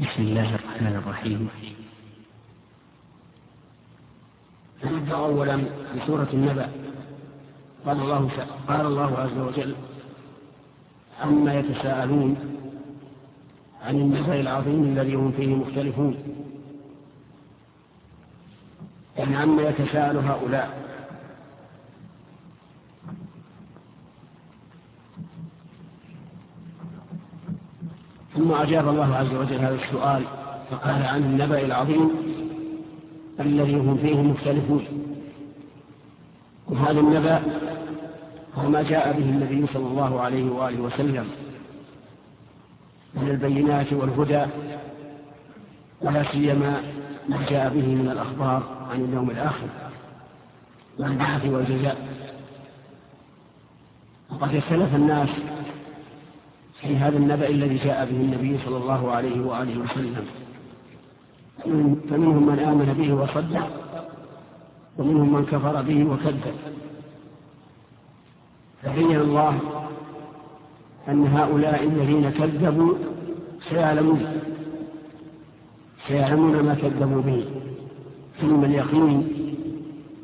بسم الله الرحمن الرحيم. نبدأ أولا بسورة النبأ. قال الله قال الله عز وجل عما يتساءلون عن النبأ العظيم الذي هم فيه مختلفون. يعني عما يتساءل هؤلاء. ثم أجاب الله عز وجل هذا السؤال فقال عن النبأ العظيم الذي هم فيه مختلفون. وهذا النبأ هو ما جاء به النبي صلى الله عليه وآله وسلم من البينات والهدى ولا سيما ما جاء به من الأخبار عن اليوم الآخر والبعث والجزاء. وقد اختلف الناس في هذا النبأ الذي جاء به النبي صلى الله عليه وآله وسلم. فمنهم من آمن به وصدق ومنهم من كفر به وكذب. فبين الله أن هؤلاء الذين كذبوا سيعلمون سيعلمون ما كذبوا به ثم اليقين.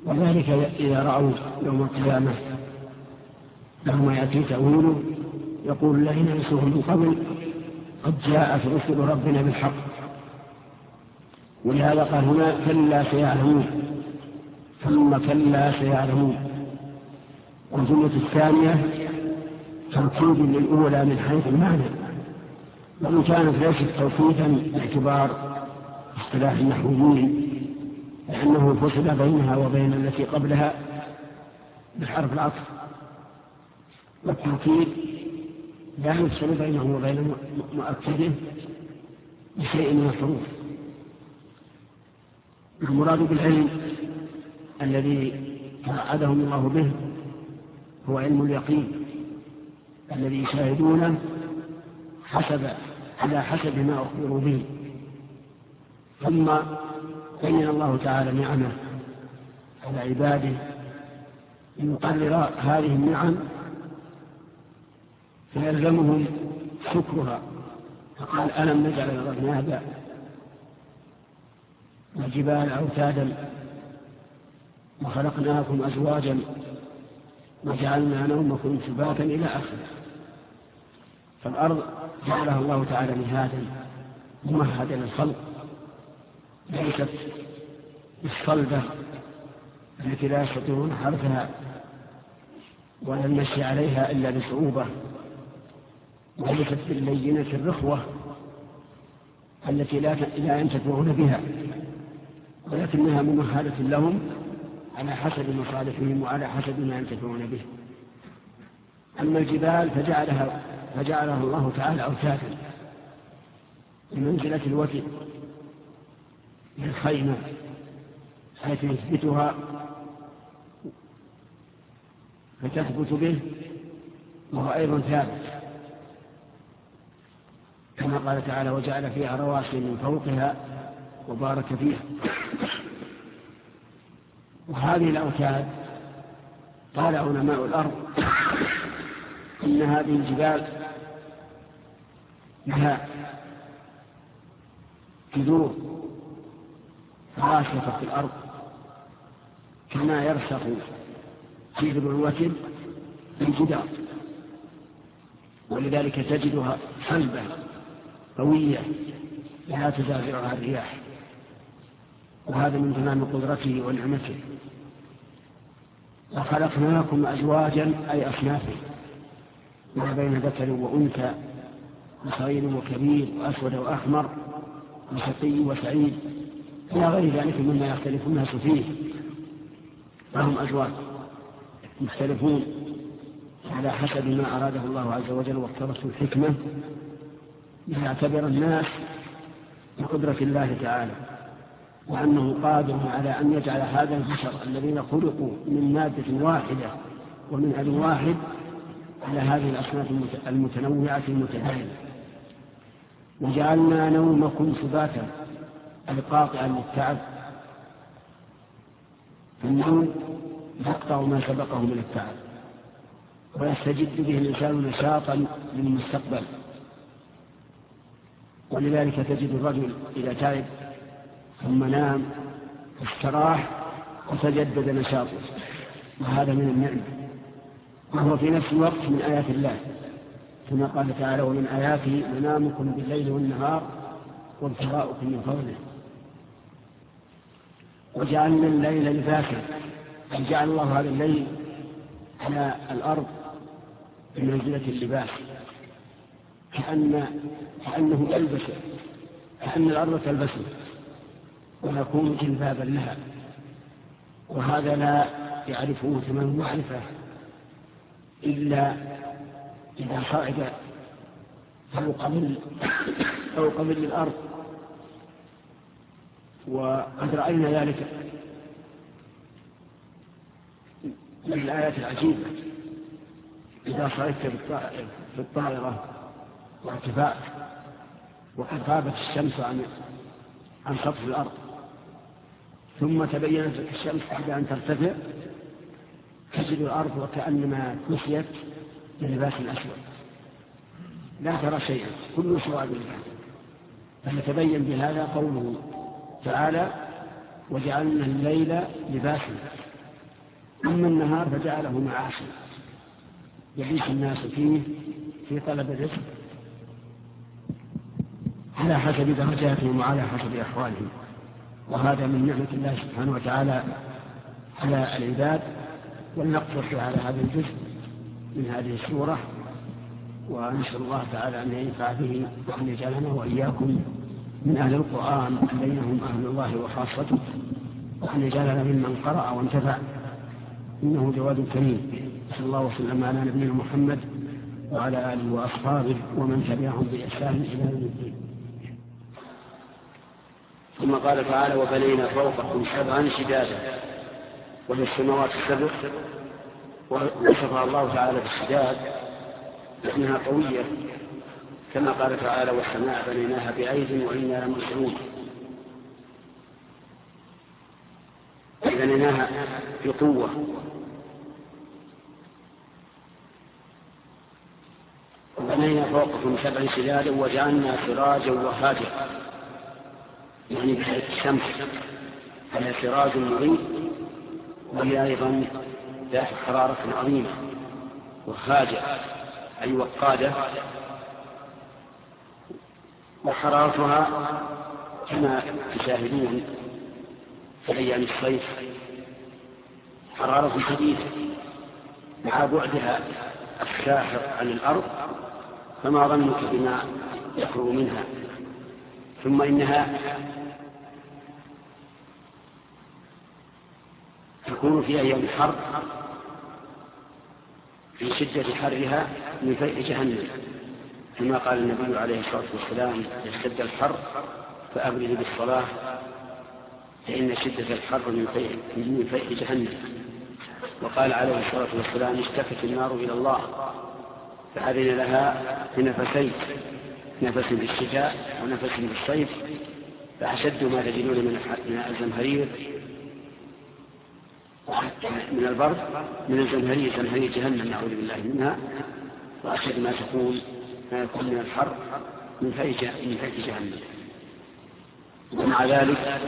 وذلك إذا رأوا يوم القيامة لهم يأتي تأويله يقول الذين نسوه من قبل قد جاءت رسل ربنا بالحق. ولهذا قال هنا كلا سيعلمون. ثم كلا سيعلمون. والجملة الثانية توكيد للأولى من حيث المعنى. وإن كانت ليست توكيدا باعتبار اصطلاح النحويين لأنه فصل بينها وبين التي قبلها بحرف العطف. والتوكيد لا يفصل بينه وبين مؤكده بشيء من الحروف. المراد بالعلم الذي توعدهم الله به هو علم اليقين الذي يشاهدونه حسب على حسب ما أخبروا به. ثم بين الله تعالى نعمه على عباده ليقرر هذه النعم فيلزمهم شكرها. فقال ألم نجعل الأرض مهدا والجبال أوتادا وخلقناكم أزواجا وجعلنا نومكم سباتا إلى آخره. فالأرض جعلها الله تعالى مهادا ممهدا للخلق. ليست بالصلبة التي لا يستطيعون حرثها ولا المشي عليها إلا بصعوبة. وليست باللينة الرخوة التي لا لا ينتفعون بها ولكنها ممهدة لهم على حسب مصالحهم وعلى حسب ما ينتفعون به. أما الجبال فجعلها فجعلها الله تعالى أوتادا بمنزلة الوتد للخيمة حيث يثبتها فتثبت به وهو أيضا ثابت. كما قال تعالى وجعل فيها رواسي من فوقها وبارك فيها. وهذه الأوتاد قال علماء الأرض إن هذه الجبال لها جذور راسخة في الأرض كما يرسخ في الجدار ولذلك تجدها صلبة قوية لا تزافرها الرياح. وهذا من تمام قدرته ونعمته. وخلقناكم أزواجا أي أصنافا. ما بين ذكر وأنثى وصغير وكبير وأسود وأحمر وشقي وسعيد. إلى غير ذلك مما يختلف الناس فيه. فهم أزواج مختلفون على حسب ما أراده الله عز وجل واقتضته الحكمة. ليعتبر الناس بقدرة الله تعالى وأنه قادر على أن يجعل هذا البشر الذين خلقوا من مادة واحدة ومن أب واحد على هذه الأصناف المتنوعة المتباينة وجعلنا نومكم سباتا أي قاطعا للتعب. فالنوم يقطع ما سبقه من التعب ويستجد به الإنسان نشاطا للمستقبل. ولذلك تجد الرجل إذا تعب ثم نام استراح وتجدد نشاطه. وهذا من النعمة وهو في نفس الوقت من آيات الله. كما قال تعالى ومن آياته منامكم بالليل والنهار وابتغاؤكم من فضله. وجعلنا الليل لباسا أي جعل الله هذا الليل على الأرض بمنزلة اللباس. كأن كأنه يلبس كأن الأرض تلبسه ويكون جلبابا لها. وهذا لا يعرفه تمام المعرفة إلا إذا صعد فوق ظل فوق ظل الأرض. وقد رأينا ذلك من الآيات العجيبة. إذا صعدت بالطائرة وارتفاع غابت الشمس عن عن سطح الأرض. ثم تبينت الشمس بعد أن ترتفع تجد الأرض وكأنما كسيت بلباس أسود لا ترى شيئا كل سواد فنتبين بهذا قوله تعالى وجعلنا الليل لباسا أما النهار فجعله معاشا يعيش الناس فيه في طلب الرزق. على حسب درجاتهم وعلى حسب أحوالهم وهذا من نعمة الله سبحانه وتعالى على العباد ولنقتصر على هذا الجزء من هذه السورة ونسأل الله تعالى أن ينفع به وأن يجعلنا وإياكم من أهل القرآن الذين هم أهل الله وخاصته وأن يجعلنا ممن قرأ وانتفع. إنه جواد كريم. صلى الله وسلم على نبينا محمد وعلى آله وأصحابه ومن تبعهم بإحسان إلى يوم الدين. ثم قال تعالى وبنينا فوقكم سبعا شدادا وهي السماوات السبع ووصفها الله تعالى بالشداد لأنها قوية كما قال تعالى والسماء بنيناها بأيد وإنا لموسعون بنيناها بقوة. وبنينا فوقكم سبع شدادا وجعلنا سراجا وهاجا يعني بحيث الشمس على سراج مضيء وهي أيضا ذات حرارة عظيمة وهاجة أي وقادة. وحرارتها كما تشاهدون في أيام الصيف حرارة شديدة مع بعدها الساحر عن الأرض فما ظنك بما يخرج منها؟ ثم إنها تكون في أيام الحر في شدة حرها من فيء جهنم. كما قال النبي عليه الصلاة والسلام اشتد الحر فأبرد بالصلاة فإن شدة الحر من فيء, من فيء جهنم. وقال عليه الصلاة والسلام اشتكت النار إلى الله فأذن لها بنفسين نفس في الشتاء ونفس في الصيف فأشد ما تجدون من الزمهرير من البرد من الزمهرير زمهرير جهنم نعوذ بالله منها وأشد ما تكون ما يكون من الحر من فيء من فيء جهنم. ومع ذلك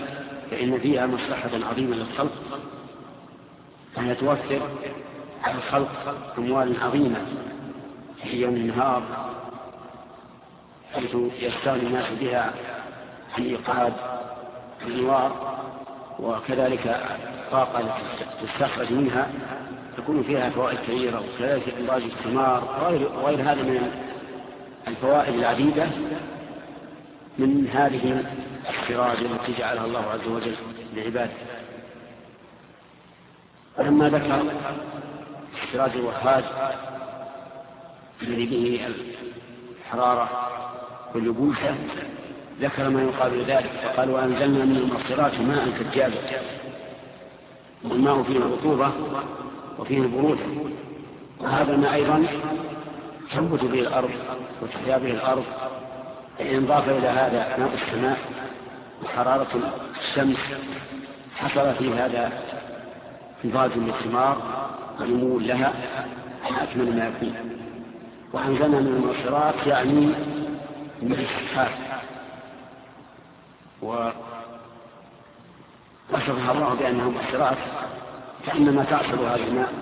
فإن فيها مصلحة عظيمة للخلق أن توفر على الخلق أموال عظيمة في يوم النهار حيث يستغني الناس بها عن إيقاد النوار وكذلك طاقة تستخرج منها تكون فيها فوائد كثيرة وكذلك إنضاج الثمار وغير هذا من الفوائد العديدة من هذه السراج التي جعلها الله عز وجل لعباده. ولما ذكر السراج الوهاج الذي به الحرارة واليبوسة ذكر ما يقابل ذلك فقال وأنزلنا من المصيرات ماء كجاجا والماء فيه رطوبة وفيه برودة وهذا الماء أيضا تنبت به الأرض وتحيا به الأرض فإن ضاف إلى هذا ماء السماء وحرارة الشمس حصل في هذا انضاج للثمار ونمو لها أكمل ما يكون. وأنزلنا من المعصرات يعني من السحاب وصفها الله بأنه مؤثرات فإنما تعصر هذا الماء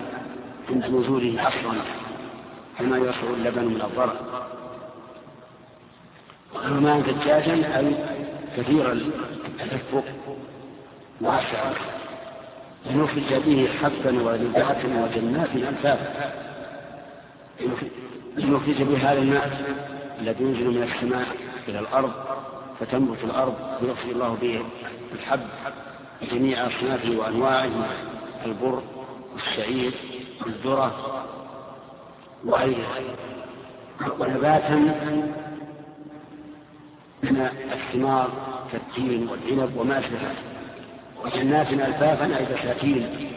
عند نزوله عصرا كما يعصر اللبن من الضرع الماء دجاجا أي كثير التدفق واسعا لنخرج به حبا ولباتا وجنات ألفافا لنخرج به هذا الماء الذي ينزل من السماء إلى الأرض فتنبت الأرض ويخرج الله به الحب جميع أصنافه وأنواعه البر والشعير والذرة وغيرها. ونباتا من الثمار كالتين والعنب وما أشبه وجنات ألفافا أي بساتين.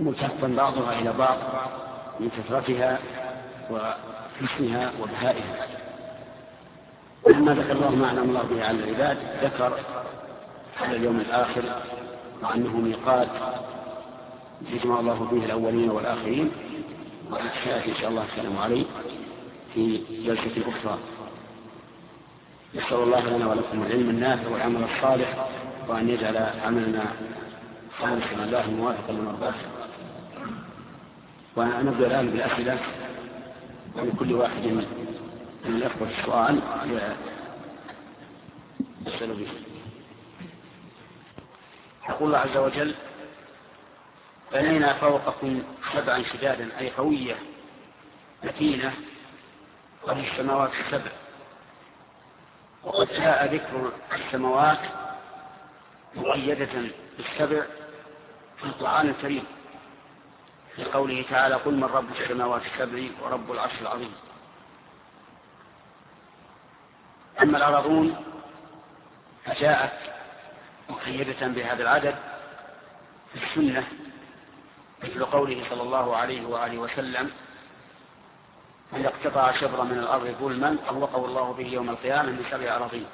ملتفا بعضها إلى بعض من كثرتها وحسنها وبهائها. لما ذكر الله معنى الله به على العباد ذكر على اليوم الآخر وأنه ميقات يجمع الله به الأولين والآخرين وسيأتي إن شاء الله السلام عليه في جلسة أخرى. نسأل الله لنا ولكم العلم النافع والعمل الصالح وأن يجعل عملنا خالصا لله موافقا لمرضاته ونبدأ الآن بالأسئلة. ولكل واحد من الأخوة السؤال يسأل به يقول الله عز وجل بنينا فوقكم سبعا شدادا أي قوية متينة وفي السماوات السبع وقد جاء ذكر السماوات مؤيدة بالسبع في القرآن الكريم. في قوله تعالى قل من رب السماوات السبع ورب العرش العظيم. أما الأراضون فجاءت مقيدة بهذا العدد في السنة مثل قوله صلى الله عليه وآله وسلم من اقتطع شبرا من الأرض ظلما طوقه الله به يوم القيامة من سبع أراضين.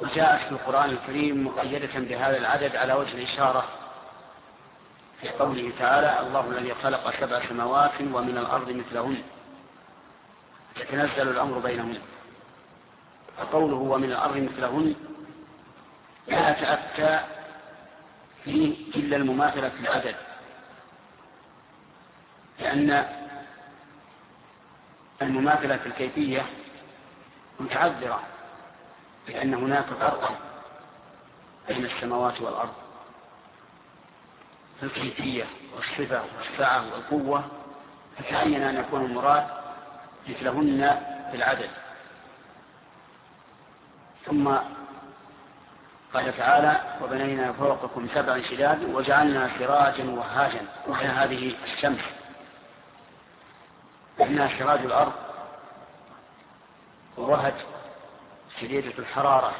وجاءت في القرآن الكريم مقيدة بهذا العدد على وجه الإشارة في قوله تعالى الله الذي خلق سبع سماوات ومن الأرض مثلهن. يتنزل الأمر بينهن. فقوله ومن الأرض مثلهن لا تأتى فيه إلا المماثلة في العدد. لأن المماثلة في الكيفية متعذرة لأن هناك فرقا بين السماوات والأرض. الكيفية والصفة والسعة والقوة فتعين أن يكون المراد مثلهن في العدد ثم قال تعالى وبنينا فوقكم سبعا شداد وجعلنا سراجا وهاجا. وهي هذه الشمس. إنها سراج الأرض ووهج شديدة الحرارة.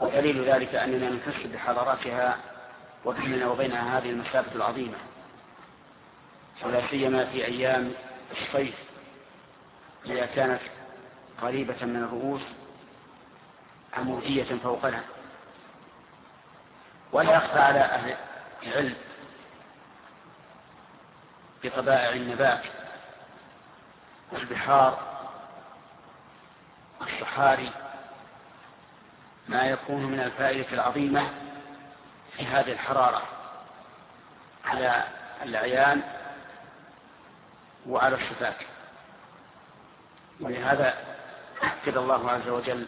ودليل ذلك أننا نحس بحرارتها وبيننا وبينها هذه المسافة العظيمة. ولا سيما في أيام الصيف إذا كانت قريبة من الرؤوس عمودية فوقنا. ولا يخفى على أهل العلم بطبائع النبات والبحار والصحاري ما يكون من الفائدة العظيمة في هذه الحرارة على العيان وعلى الصفات. ولهذا أكد الله عز وجل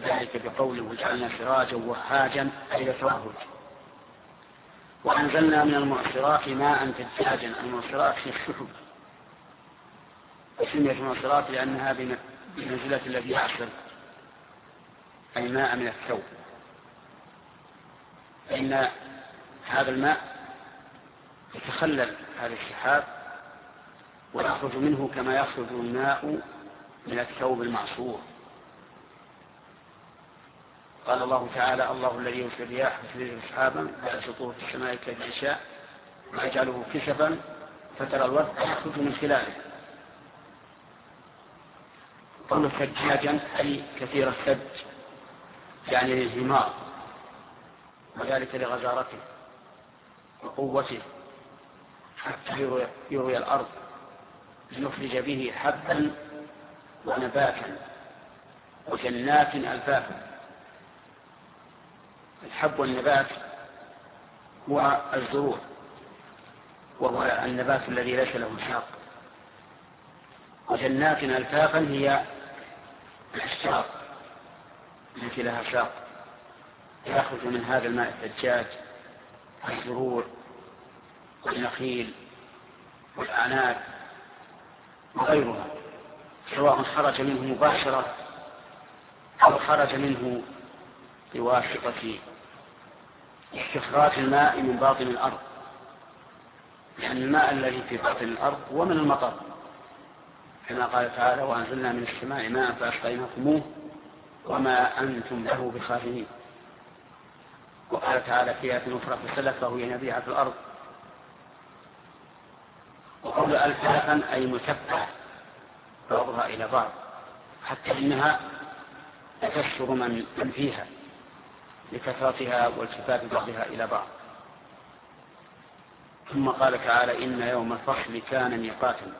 ذلك بقوله وجعلنا سراجا وهاجا أي لتوهج وأنزلنا من المعصرات ماء ثجاجا المعصرات هي السحب وسميت المعصرات لأنها بمنزلة الذي يعصر أي ماء من الثوب. فإن هذا الماء يتخلل هذا السحاب ويخرج منه كما يخرج الماء من الثوب المعصور. قال الله تعالى الله الذي يرسل الرياح فتثير سحابا فيبسطه في السماء كيف يشاء ويجعله كسفا فترى الورد يخرج من خلاله. قول ثجاجا أي كثير الثج يعني الانهمار وذلك لغزارته وقوته حتى يروي الأرض لنخرج به حبا ونباتا وجنات ألفافا. الحب والنبات هو الزروع وهو النبات الذي ليس له ساق وجنات ألفافا هي الأشجار التي لها ساق يخرج من هذا الماء الثجاج الزروع والنخيل والأعناب وغيرها. سواء خرج منه مباشرة أو خرج منه بواسطة استخراج الماء من باطن الأرض. لأن الماء الذي في باطن الأرض هو من المطر. كما قال تعالى وأنزلنا من السماء ماء فأسقيناكموه وما أنتم له بخازنين. وقال تعالى في آية أخرى فسلكه ينابيع في الأرض. وقول ألفافا أي متبعة بعضها إلى بعض حتى إنها تكسر من فيها لكثرتها والتفات بعضها إلى بعض. ثم قال تعالى إن يوم الفصل كان ميقاتا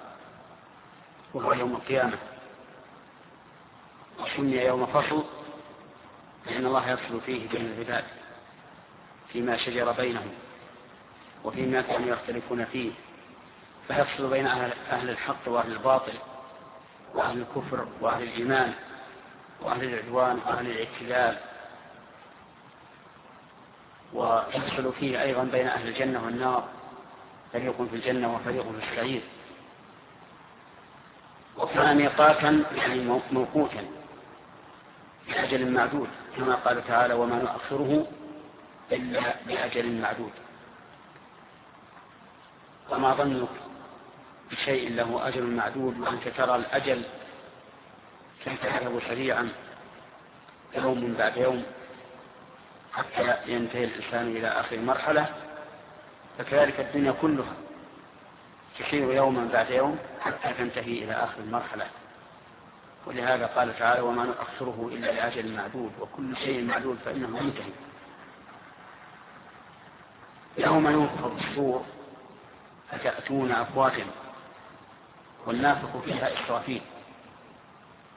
وهو يوم القيامة. وسمي يوم فصل لأن الله يفصل فيه بين العباد. فيما شجر بينهم وفيما كانوا يختلفون فيه فيفصل بين أهل, الحق وأهل الباطل وأهل الكفر وأهل الإيمان وأهل العدوان وأهل الاعتدال. ويفصل فيه أيضا بين أهل الجنة والنار فريق في الجنة وفريق في السعير. وكان ميقاتا يعني موقوتا بأجل معدود كما قال تعالى وما نؤخره إلا بأجل معدود. وما ظنك بشيء له أجل معدود وأنت ترى الأجل كيف سريعا يوم بعد يوم حتى ينتهي الإنسان إلى آخر مرحلة فكذلك الدنيا كلها تسير يوما بعد يوم حتى تنتهي إلى آخر المرحلة ولهذا قال تعالى وما نؤخره إلا لأجل معدود وكل شيء معدود فإنه منتهي. يوم ينفخ الصور فتأتون أفواجا والنافخ فيها إسرافيل.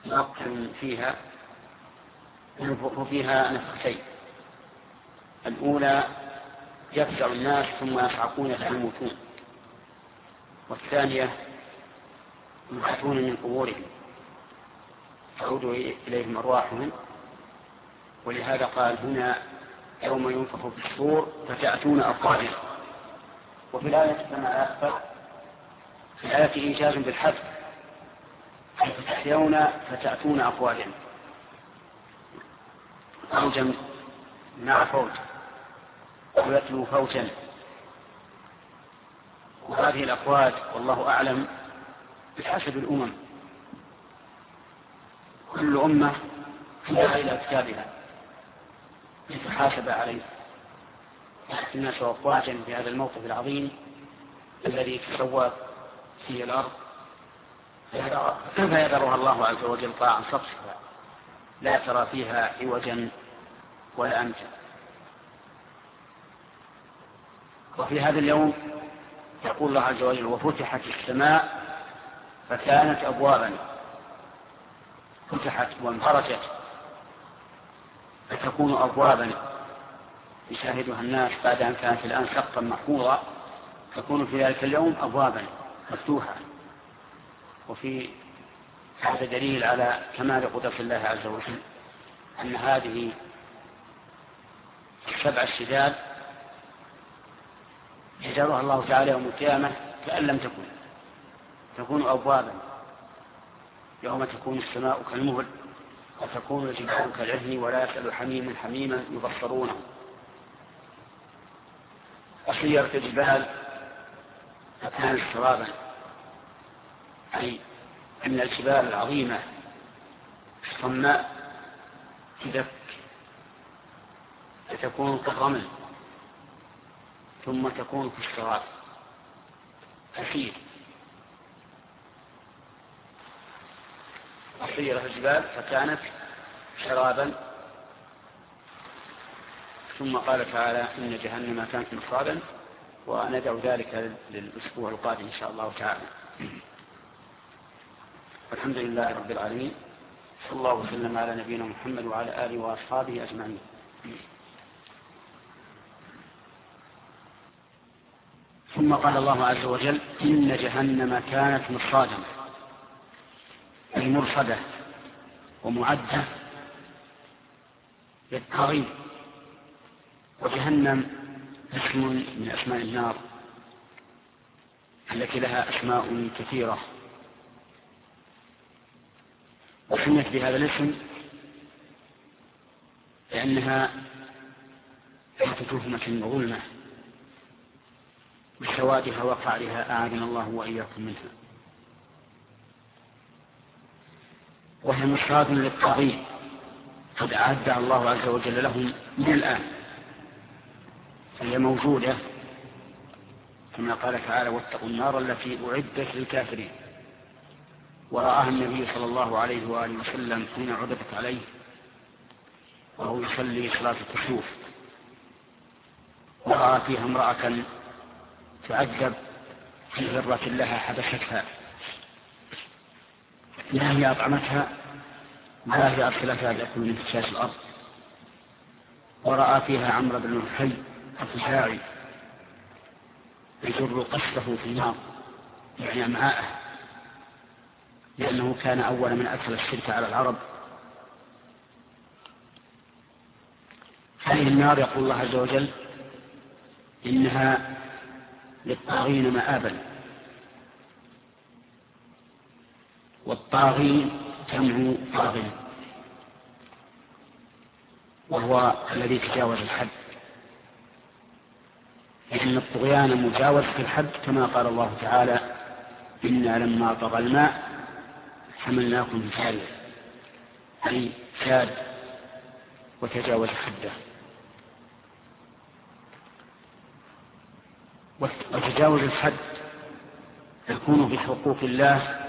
مؤكد فيها ينفخ فيها نفختين. الأولى يفزع الناس ثم يصعقون فيموتون. والثانية يبعثون من قبورهم. تعود إليهم أرواحهم. ولهذا قال هنا يوم ينفخ في الصور فتأتون أفواجا وفي الآية كما أخبر في الآية إيجاز بالحذف فتحيون فتأتون أفواجا فوجا مع فوج. ويتلو فوجا. وهذه الأفواج والله أعلم بحسب الأمم. كل أمة فيها إلى كتابها. لتحاسب عليه يأتي الناس أفواجا في هذا الموقف العظيم الذي تسوى فيه الأرض. فيذرها الله عز وجل طاعا صفصفا لا ترى فيها عوجا ولا أمتا وفي هذا اليوم يقول الله عز وجل وفتحت السماء فكانت أبوابا. فتحت وانفرجت. فتكون أبوابا يشاهدها الناس بعد أن كانت الآن سقفا محفوظا تكون في ذلك اليوم أبوابا مفتوحة. وفي هذا دليل على كمال قدرة الله عز وجل أن هذه السبع الشداد يجعلها الله تعالى يوم القيامة كأن لم تكن تكون أبوابا. يوم تكون السماء كالمهل وتكون الجبال كالعهن ولا يسأل حميم حميما يبصرونه وصيرت الجبال فكانت سرابا أي أن الجبال العظيمة. الصماء تدك. فتكون كالرمل ثم تكون في السراب وسيرت الجبال فكانت شرابا. ثم قال تعالى إن جهنم كانت مصابا وندعو ذلك للأسبوع القادم إن شاء الله تعالى. الحمد لله رب العالمين صلى الله وسلم على نبينا محمد وعلى آله وأصحابه أجمعين. ثم قال الله عز وجل إن جهنم كانت مرصادا أي مرصدة ومعدة للطاغين وجهنم اسم من أسماء النار التي لها أسماء كثيرة. وسميت بهذا الاسم لأنها تحت تهمة وظلمة بسوادها وقعرها أعاذنا الله وإياكم منها. وهي مشهاد للطاغين قد أعدها الله عز وجل لهم من الآن. فهي موجودة كما قال تعالى واتقوا النار التي أعدت للكافرين. ورآها النبي صلى الله عليه وآله وسلم حين عرضت عليه وهو يصلي صلاة الكسوف. ورأى فيها امرأة تعذب في هرة لها حبستها. لا هي أطعمتها لا هي أرسلتها لأكل من فشاش الأرض. ورأى فيها عمرو بن الحي الخزاعي يجر قصده في النار يعني أمعاءه لأنه كان أول من أدخل الشرك على العرب. هذه النار يقول الله عز وجل إنها للطاغين مآبا. والطاغي جمع طاغي وهو الذي تجاوز الحد. لأن الطغيان مجاوزة الحد كما قال الله تعالى إنا لما طغى الماء حملناكم في أي شاد وتجاوز حده. وتجاوز الحد يكون في حقوق الله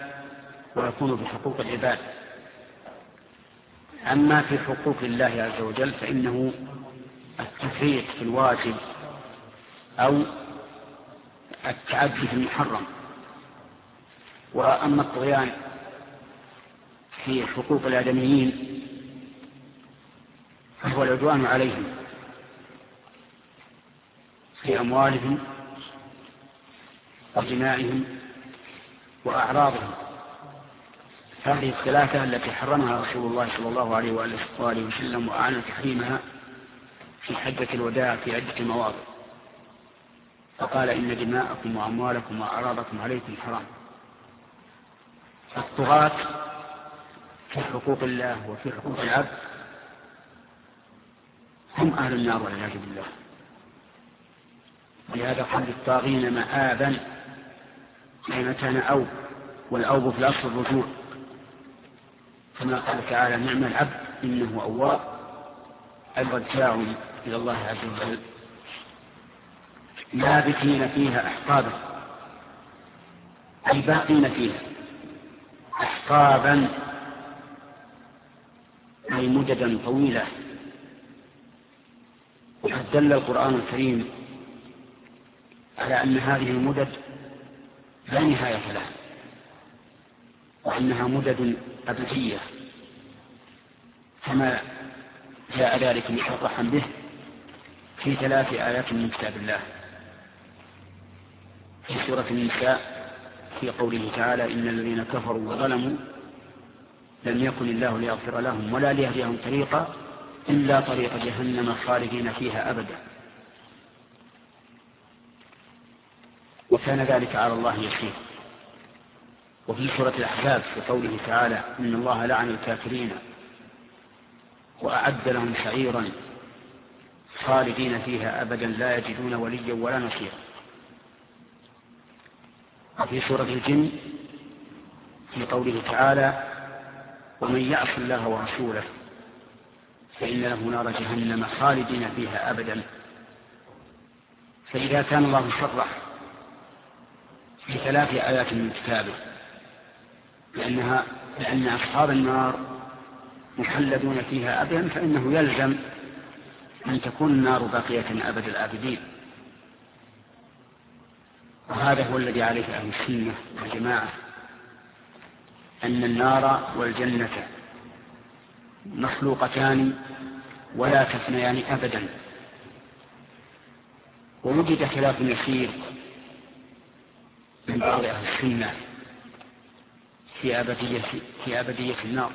ويكون في حقوق العباد. أما في حقوق الله عز وجل فإنه التفريط في الواجب أو التعدي في المحرم. وأما الطغيان في حقوق الآدميين فهو العدوان عليهم في أموالهم ودمائهم وأعراضهم. هذه الثلاثة التي حرمها رسول الله صلى الله عليه وآله وسلم وأعلن تحريمها في حجة الوداع في عدة مواضع. فقال إن دماءكم وأموالكم وأعراضكم عليكم حرام. الطغاة في حقوق الله وفي حقوق العبد هم أهل النار والعياذ بالله. ولهذا قال للطاغين مآبا أي كان أوب والأوب في الأصل الرجوع. كما قال تعالى نعم العبد إنه أواب الرجاع إلى الله عز وجل. لابثين فيها أحقابا أي باقين فيها أحقابا أي مددا طويلة وقد دل القرآن الكريم على أن هذه المدد لا نهاية لها. وأنها مدد أبدية. كما جاء ذلك مشرحا به في ثلاث آيات من كتاب الله. في سورة النساء في قوله تعالى إن الذين كفروا وظلموا لم يكن الله ليغفر لهم ولا ليهديهم طريقا إلا طريق جهنم خالدين فيها أبدا. وكان ذلك على الله يسير. وفي سورة الأحزاب في قوله تعالى إن الله لعن الكافرين وأعد لهم سعيرا خالدين فيها أبدا لا يجدون وليا ولا نصيرا. وفي سورة الجن في قوله تعالى ومن يعص الله ورسوله فإن له نار جهنم خالدين فيها أبدا. فإذا كان الله شرح في ثلاث آيات من كتابه لأنها لأن أصحاب النار مخلدون فيها أبدا فإنه يلزم أن تكون النار باقية أبد الآبدين. وهذا هو الذي عليه أهل السنة والجماعة أن النار والجنة مخلوقتان ولا تفنيان أبدا. ووجد خلاف يسير من بعض أهل السنة في أبدية في أبدية النار.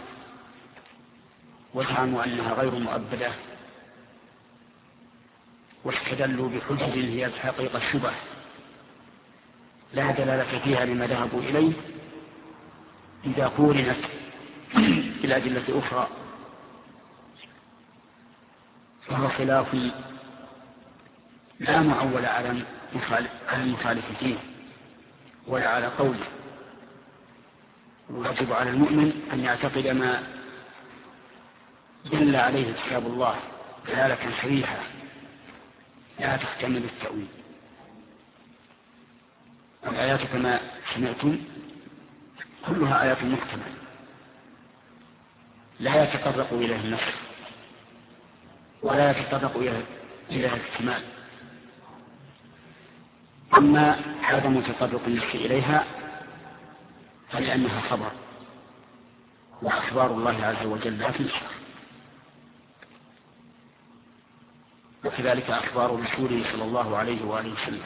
وزعموا أنها غير مؤبدة. واستدلوا بحجج هي حقيقة الشبه. لا دلالة فيها لما ذهبوا إليه إذا قورنت بالأدلة أخرى. فهو خلاف لا معول على المخالف فيه ولا على قوله. ويجب على المؤمن أن يعتقد ما دل عليه كتاب الله دلالة صريحة لا تحتمل التأويل. الآيات كما سمعتم كلها آيات محكمة لا يتطرق إليها النصر ولا يتطرق إليها الاحتمال. أما عدم تطرق النفس إليها فلأنها خبر. وأخبار الله عز وجل لا تنسخ وكذلك أخبار رسوله صلى الله عليه وآله وسلم.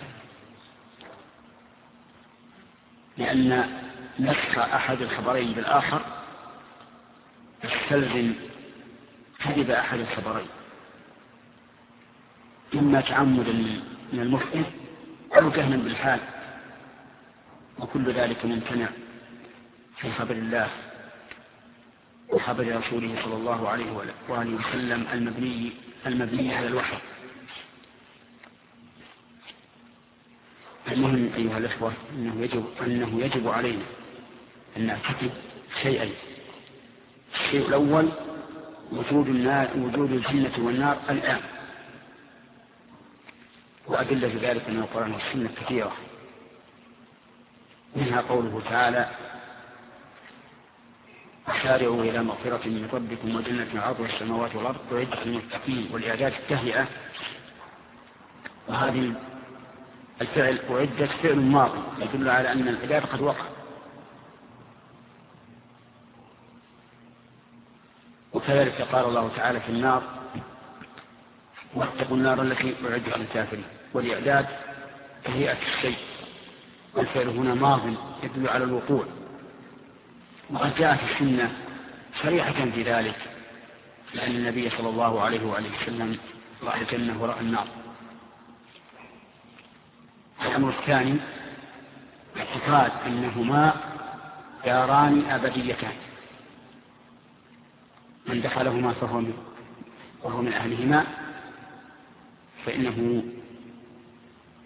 لأن نسخ أحد الخبرين بالآخر يستلزم كذب أحد الخبرين. إما تعمدا من المخطئ أو جهلا بالحال. وكل ذلك ممتنع. في خبر الله وخبر رسوله صلى الله عليه وآله وسلم المبني المبني على الوحي. المهم أيها الأخوة أنه يجب, أنه يجب علينا أن نعتقد شيئين الشيء الأول وجود النار وجود الجنة والنار الآن. وأدلة ذلك من القرآن والسنة كثيرة. منها قوله تعالى وسارعوا إلى مغفرة من ربكم وجنة عرضها السماوات والأرض وعدة المتقين والإعداد التهيئة. وهذه الفعل أعدت فعل ماضي يدل على أن الإعداد قد وقع. وكذلك قال الله تعالى في النار واتقوا النار التي أعدت للكافرين. والإعداد تهيئة الشيء. والفعل هنا ماض يدل على الوقوع. وقد جاءت السنة صريحة في ذلك لأن النبي صلى الله عليه وآله وسلم رأى الجنة ورأى النار. الأمر الثاني اعتقاد أنهما داران أبديتان. من دخلهما فهو من, وهو من أهلهما فإنه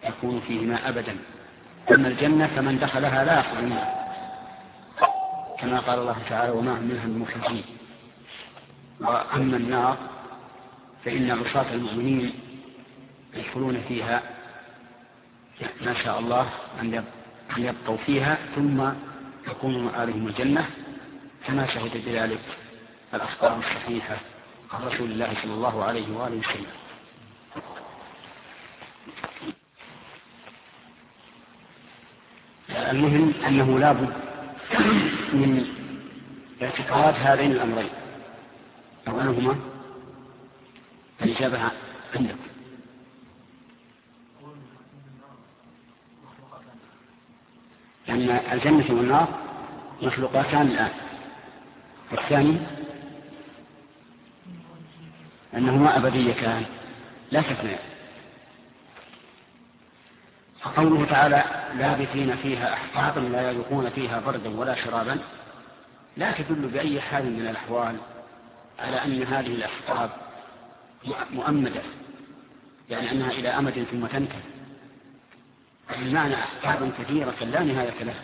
يكون فيهما أبدا. أما الجنة فمن دخلها لا يخرج منها كما قال الله تعالى وما هم منها بمخرجين وأما النار فإن عصاة المؤمنين يدخلون فيها ما شاء الله أن يبقوا فيها ثم تكون مآلهم الجنة. كما شهد بذلك الأخبار الصحيحة عن رسول الله صلى الله عليه وآله وسلم. المهم أنه لا بد من اعتقاد هذين الأمرين. أولهما الإجابة عندكم أن الجنة والنار مخلوقاتان الآن. والثاني أنهما أبديتان. لا تفنيان فقوله تعالى لابثين فيها أحقابا لا يذوقون فيها بردا ولا شرابا. لا تدل بأي حال من الأحوال على أن هذه الأحقاب مؤمدة يعني أنها إلى أمد ثم تنتهي بمعنى أحقابا كثيرة لا نهاية لها.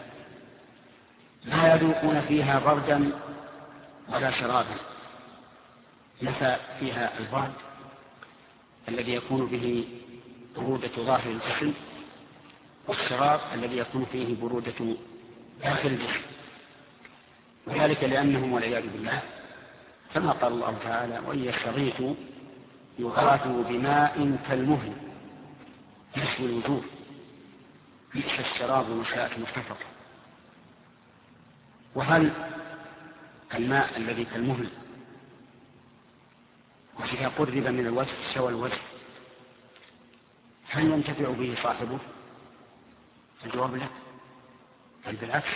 لا يذوقون فيها بردا ولا شرابا. نفى فيها البرد الذي يكون به برودة ظاهر الجسم والشراب الذي يكون فيه برودة داخل الجسم. وذلك لأنهم والعياذ بالله كما قال الله تعالى وإن يستغيثوا يغاثوا بماء كالمهل يشوي الوجوه. بئس الشراب وساءت مرتفقة وهل الماء الذي كالمهل وإذا قرب من الوجه سوى الوجه هل ينتفع به صاحبه؟ الجواب لا بل بالعكس.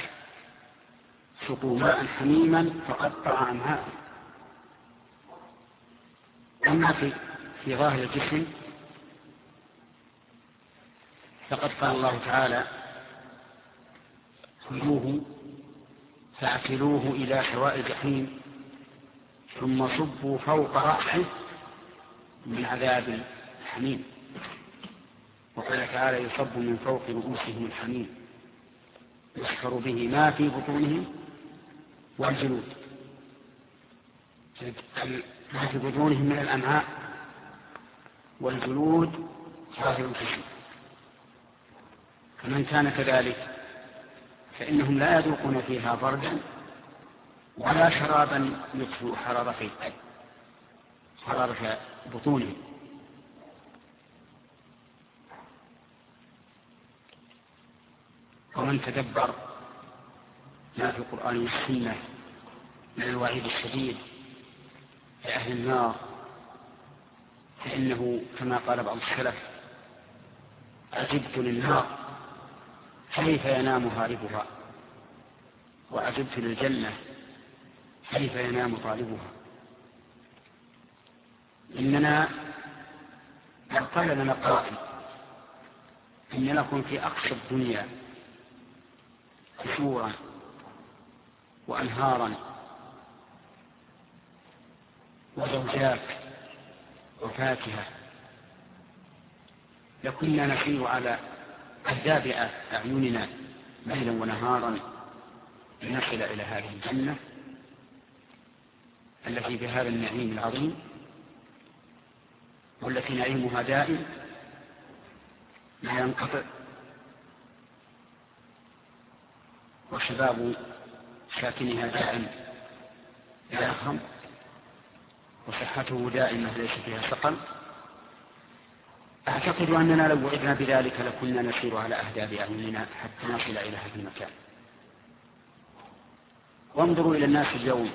سقوا ماء حميما فقطع أمعاءه أما في في ظاهر الجسم فقد قال الله تعالى خذوه فأكلوه إلى سواء الجحيم ثم صبوا فوق رأسه من عذاب الحميم وقال تعالى يصب من فوق رؤوسهم الحميم. يسكر به ما في بطونهم؟ والجلود. ما في بطونهم من الأمعاء والجلود ظاهر الجسم فمن كان كذلك فإنهم لا يذوقون فيها بردا ولا شرابا يطفئ حرارة حرارة بطونهم. ومن تدبر ما في القرآن والسنة من الوعيد الشديد لأهل النار فإنه كما قال بعض السلف عجبت للنار كيف ينام هاربها وعجبت للجنة كيف ينام طالبها؟ إننا قال لنا قائل إن لكم في أقصى الدنيا قشورا وأنهارا وزوجات وفاكهة. لكنا نسير على أهداب أعيننا ليلا ونهارا لنصل إلى هذه الجنة التي بهذا النعيم العظيم والتي نعيمها دائم لا ينقطع وشباب ساكنها دائم يخم وصحته دائمة ليس فيها سقم. أعتقد أننا لو وعدنا بذلك لكنا نسير على أهداب أعيننا حتى نصل إلى هذا المكان. وانظروا إلى الناس اليوم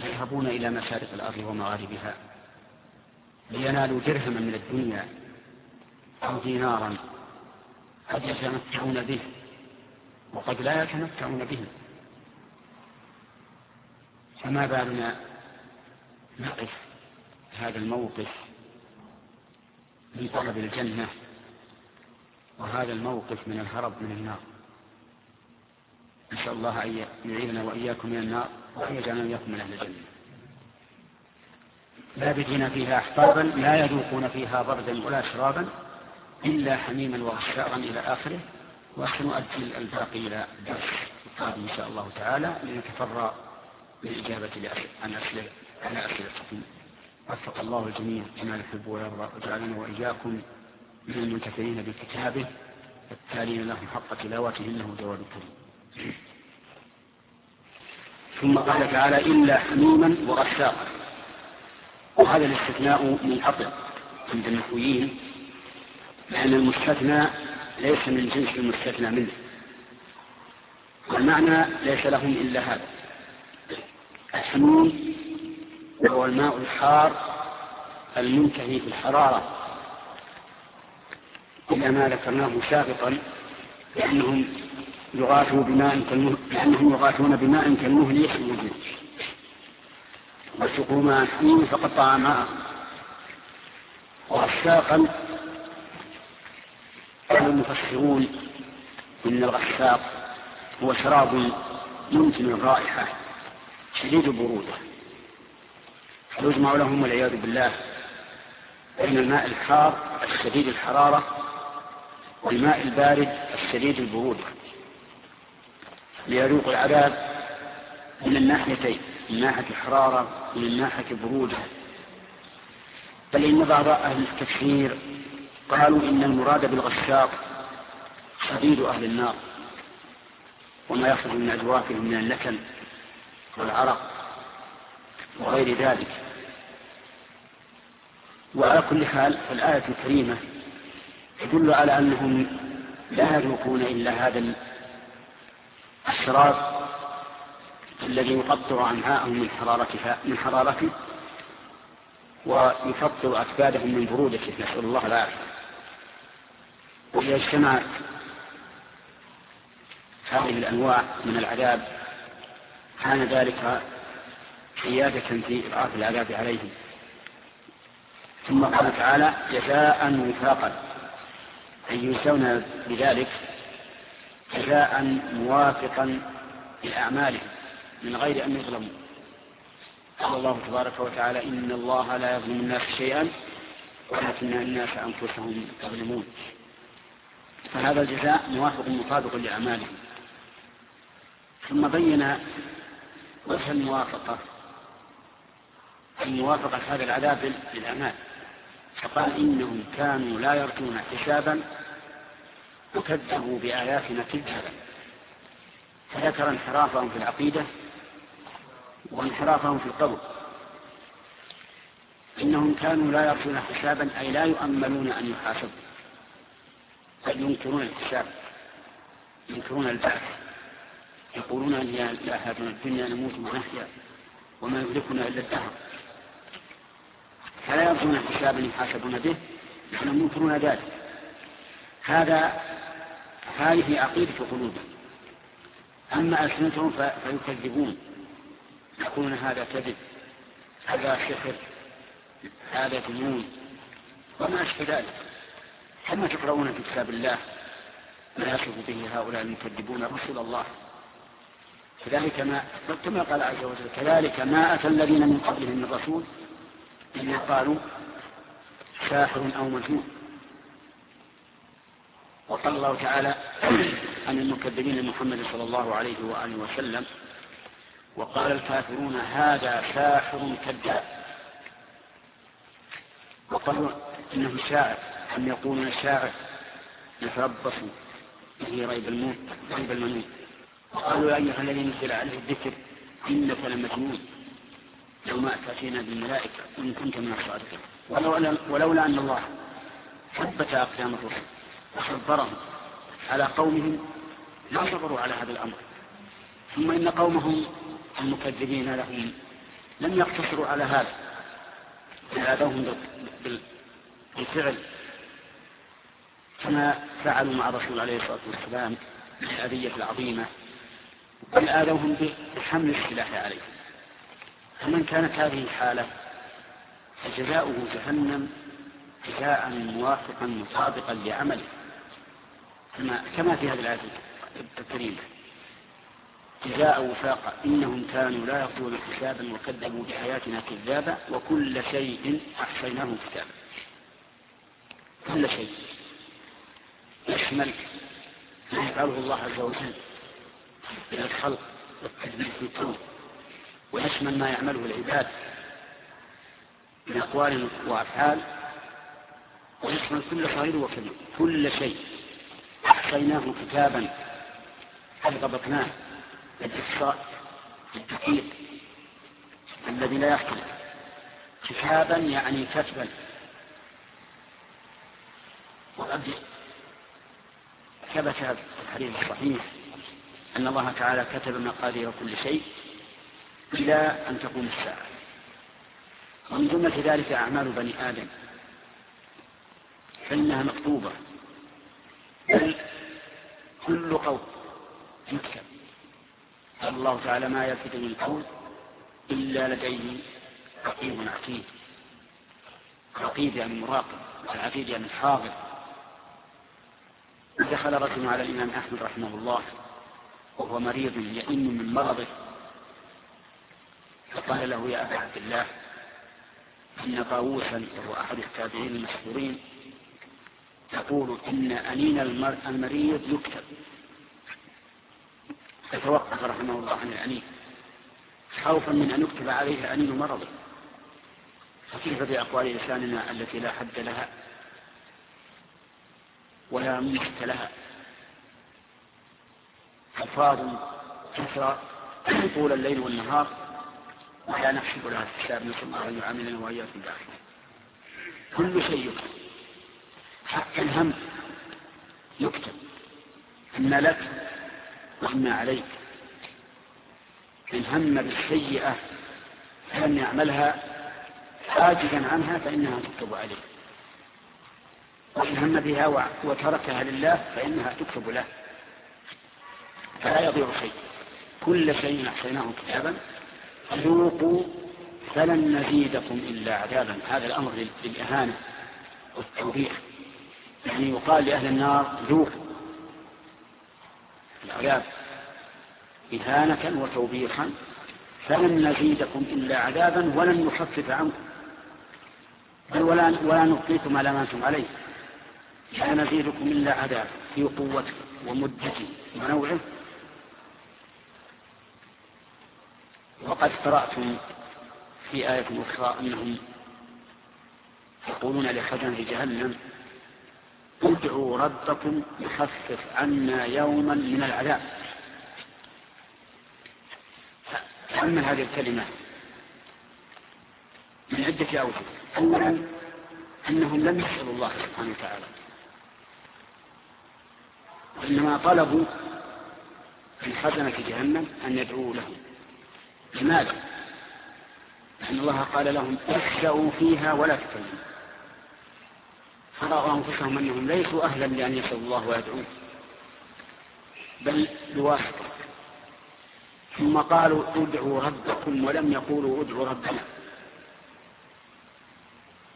يذهبون إلى مشارق الأرض ومغاربها لينالوا درهما من الدنيا أو دينارا قد يتمتعون به. وقد لا يتمتعون به. فما بالنا نقف هذا الموقف من طلب الجنة وهذا الموقف من الهرب من النار. نسأل الله أن يعيذنا وإياكم من النار وأن يجعلنا وإياكم من أهل الجنة. لابثين فيها أحقابا لا يذوقون فيها بردا ولا شرابا إلا حميما وغساقا إلى آخره. وسنؤدي الباقي إلى الدرس القادم إن شاء الله تعالى لنتفرى بالإجابة عن أسئلة على أسئلتكم وفق الله الجميع كما يحب ويرضى وجعلنا وإياكم من المنتفعين بكتابه التالين لهم حق تلاوته إنه جواب كريم ثم قال تعالى إلا حميما وغساقا وهذا الاستثناء منقطع عند النحويين لأن المستثنى ليس من جنس المستثنى منه. والمعنى ليس لهم إلا هذا. الحميم وهو الماء الحار المنتهي في الحرارة. إلى ما ذكرناه سابقا لأنهم يغاثوا بماء كالمهل لأنهم يغاثون بماء كالمهل يحمي وسقوا ماء حميم فقطع ماء وغساقا قال المفسرون إن الغساق هو شراب يمكن الرائحة شديد البرودة. فيجمع لهم والعياذ بالله بين الماء الحار الشديد الحرارة والماء البارد الشديد البرودة. ليذوقوا العذاب من الناحيتين من ناحية الحرارة ومن ناحية البرودة. بل إن بعض أهل التفسير قالوا إن المراد بالغساق شديد أهل النار وما يخرج من أجوافهم من اللكن والعرق وغير ذلك. وعلى كل حال فالآية الكريمة تدل على أنهم لا يذوقون إلا هذا الشراب الذي يقطر أمعاءهم من حرارتها من حرارته ويفطر أكبادهم من برودته. نسأل الله العافية. وإذا اجتمعت هذه الأنواع من العذاب كان ذلك قيادة في إضعاف العذاب عليهم. ثم قال تعالى جزاء وفاقا. أي يجزون بذلك جزاء موافقا لأعمالهم من غير أن يظلموا. قال الله تبارك وتعالى إن الله لا يظلم الناس شيئا ولكن الناس أنفسهم يظلمون. فهذا الجزاء موافق مطابق لأعمالهم ثم بين وجه الموافقة. أي موافقة هذا العذاب للأعمال. فقال إنهم كانوا لا يرجون حسابا وكذبوا بآياتنا كذبا. فذكر انحرافهم في العقيدة وانحرافهم في القول إنهم كانوا لا يرجون حسابا أي لا يؤملون أن يحاسبوا. بل ينكرون الحساب ينكرون البعث يقولون أن لا هذه الدنيا نموت ونحيا وما يهلكنا إلا الدهر. فلا يرجون حسابا يحاسبون به؟ نحن ينكرون ذلك. هذا هذه عقيدة قلوبهم أما ألسنتهم فيكذبون. يقولون هذا كذب هذا سحر هذا جنون. وما أشبه ذلك. كما تقرؤون في كتاب الله ما يصف به هؤلاء المكذبون رسول الله. كذلك ما كما قال عز وجل كذلك ما أتى الذين من قبلهم من رسول إلا قالوا ساحر أو مجنون. وقال الله تعالى عن المكذبين لمحمد صلى الله عليه وآله وسلم وقال الكافرون هذا ساحر كذاب. وقالوا إنه شاعر أم يقولون شاعر يتربص به ريب الموت ريب المنون وقالوا يا أيها الذي نزل عليه الذكر إنك لمجنون. لو ما أتينا بالملائكة إن كنت من الصادقين. ولولا أن الله ثبت أقدام الرسل وحذرهم على قومهم ما صبروا على هذا الأمر. ثم إن قومهم المكذبين لهم لم يقتصروا على هذا. بل بالفعل. كما فعلوا مع الرسول عليه الصلاة والسلام بالأذية العظيمة. بل آذوهم بحمل السلاح عليهم. فمن كانت هذه الحالة؟ فجزاؤه جهنم جزاء موافقا مطابقا لعمله. كما كما في هذه الآية الكريمة جزاء وفاق. إنهم كانوا لا يرجون حسابا وكذبوا بآياتنا كذابا وكل شيء أحصيناه كتابا. كل شيء. يشمل ما يفعله الله عز وجل من الخلق والتدبير في الكون ويشمل ما يعمله العباد من أقوال وأفعال ويشمل كل صغير وكبير كل شيء. أحصيناه كتابا قد ضبطناه الإحصاء الدقيق الذي لا يختلف كتابا يعني كتبا. وقد ثبت في الحديث الصحيح أن الله تعالى كتب مقادير كل شيء إلى أن تقوم الساعة. ومن جملة ذلك أعمال بني آدم. فإنها مكتوبة. بل كل قول يكتب قال الله تعالى ما يلفت من قول إلا لديه رقيب عتيد. رقيب يعني مراقب العتيد يعني حاضر. دخل رجل على الإمام أحمد رحمه الله وهو مريض يئن من مرضه. فقال له يا أبا عبد الله إن طاووسا وهو أحد التابعين المشهورين تقول إن أنين المريض يكتب. فتوقف رحمه الله عن الأنين. خوفا من أن يكتب عليه أنين مرضه. فكيف بأقوال لساننا التي لا حد لها؟ ولا مشت لها. ألفاظ كثرة طول الليل والنهار ولا نحسب لها الحساب نسأل الله أن يعاملنا وإياكم بآخره كل شيء يكتب. حتى الهم يكتب. إما لك وإما عليك. إن هم بالسيئة فلم يعملها عاجزا عنها فإنها تكتب عليه وإن هم بها وتركها لله فإنها تكتب له. فلا يضيع شيء. كل شيء أحصيناه كتابا. ذوقوا فلن نزيدكم إلا عذابا. هذا الأمر للإهانة والتوبيخ. يعني يقال لأهل النار ذوقوا العذاب إهانة وتوبيخا. فلن نزيدكم إلا عذابا ولن نخفف عنكم. بل ولا, ولا نبقيكم على ما أنتم عليه. لا نزيدكم إلا عذابا في قوته ومدته ونوعه. وقد قرأتم في آية أخرى أنهم يقولون لخزنة جهنم ادعوا ربكم يخفف عنا يوما من العذاب. تأمل هذه الكلمة من عدة أوجه. أولا أنهم لم يسألوا الله سبحانه وتعالى. وإنما طلبوا من خزنة جهنم أن يدعوا لهم. لماذا؟ لأن الله قال لهم اخشوا فيها ولا تكلموا. فرأوا أنفسهم أنهم ليسوا أهلا لأن يسألوا الله ويدعوه. بل بواسطة ثم قالوا ادعوا ربكم ولم يقولوا ادعوا ربنا.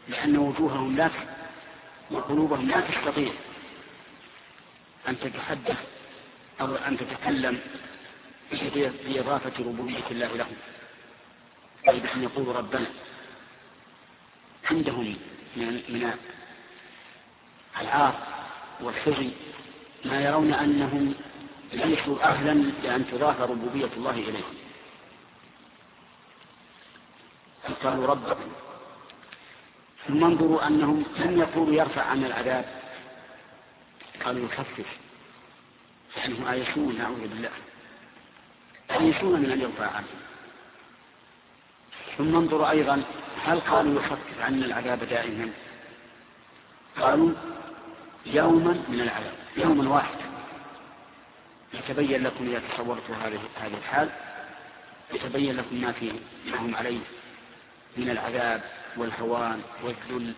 لأن وجوههم لا وقلوبهم لا تستطيع. أن تتحدث أو أن تتكلم بإضافة ربوبية الله لهم. أي بأن يقولوا ربنا عندهم من العار والحزن ما يرون أنهم ليسوا أهلا لأن تضاف ربوبية الله إليهم. قالوا ربكم ثم انظروا أنهم لم يقولوا يرفع عن العذاب. قالوا يخفف. لأنهم آيسون نعوذ بالله. آيسون من أن يرفع عنهم ثم انظروا أيضا هل قالوا يخفف عنا العذاب دائما؟ قالوا يوما من العذاب يوما واحد. يتبين لكم إذا تصورتوا هذه هذه الحال يتبين لكم ما فيه ما هم عليه من العذاب والهوان والذل.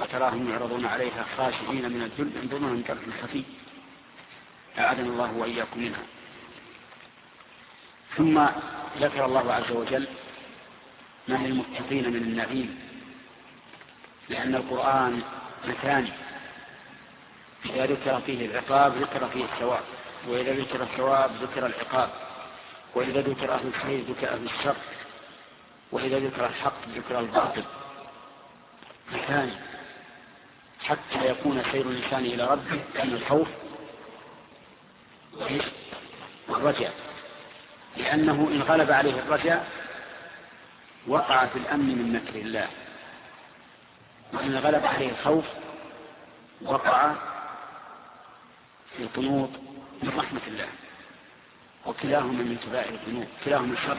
وتراهم يعرضون عليها خاشعين من الذل ينظرون من كرب خفي. أعاذنا الله وإياكم منها. ثم ذكر الله عز وجل ما للمتقين من النعيم. لأن القرآن مثاني. إذا ذكر فيه العقاب ذكر فيه الثواب. وإذا ذكر الثواب ذكر العقاب. وإذا ذكر أهل الخير ذكر أهل الشر. وإذا ذكر الحق ذكر الباطل. مثاني. حتى يكون سير الإنسان إلى ربه كان الخوف والرجاء لأنه إن غلب عليه الرجاء وقع في الأمن من مكر الله. وإن غلب عليه الخوف وقع في القنوط من رحمة الله. وكلاهما من كبائر الذنوب كلاهما الشر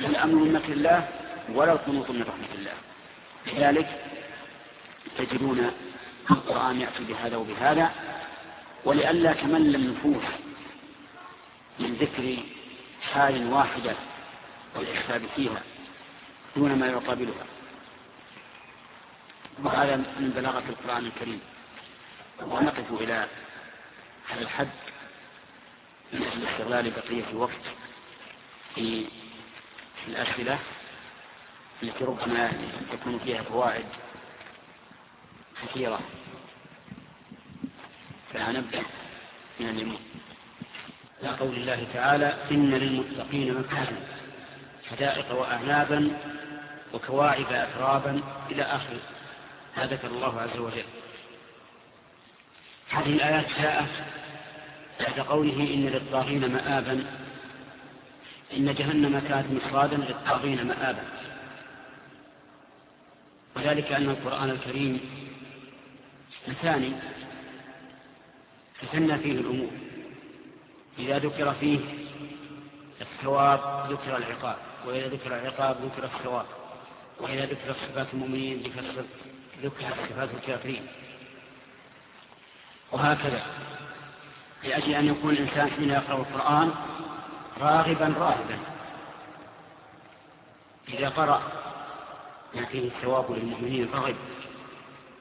الأمن من مكر الله ولا القنوط من رحمة الله. لذلك تجدون القرآن يأتي بهذا وبهذا ولئلا تمل النفوس من ذكر حال واحدة والإحساب فيها دون ما يقابلها. وهذا من بلاغة القرآن الكريم. ونقف إلى هذا الحد من أجل استغلال بقية الوقت في الأسئلة التي ربما تكون فيها فوائد كثيرة. فنبدأ من اليمين لا قول الله تعالى إن للمتقين مفازا حدائق وأعنابا وكواعب أترابا إلى آخر ما ذكر الله عز وجل. هذه الآيات جاءت بعد قوله إن للطاغين مآبا. إن جهنم كانت مصرادا للطاغين مآبا. وذلك أن القرآن الكريم مثاني تثنى فيه الأمور. إذا ذكر فيه الثواب ذكر العقاب وإذا ذكر العقاب ذكر الثواب وإذا ذكر صفات المؤمنين ذكر صفات الكافرين. وهكذا. لأجل أن يكون الإنسان حين يقرأ القرآن راغبا راهبا. إذا قرأ ما فيه الثواب للمؤمنين رغب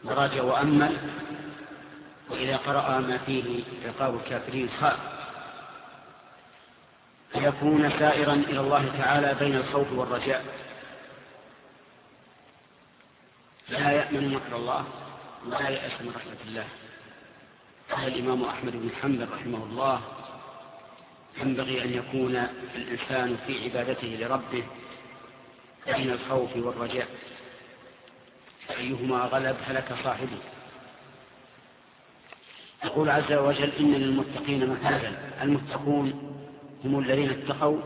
ورجع وأمل وإذا قرأ ما فيه عقاب الكافرين خاف. فيكون سائرا إلى الله تعالى بين الخوف والرجاء. لا يأمن مكر الله ولا يأس من رحمة الله. قال الإمام أحمد بن حنبل رحمه الله ينبغي أن يكون الإنسان في عبادته لربه بين الخوف والرجاء. فأيهما غلب هلك صاحبه. يقول عز وجل إن للمتقين مفازا المتقون هم الذين اتقوا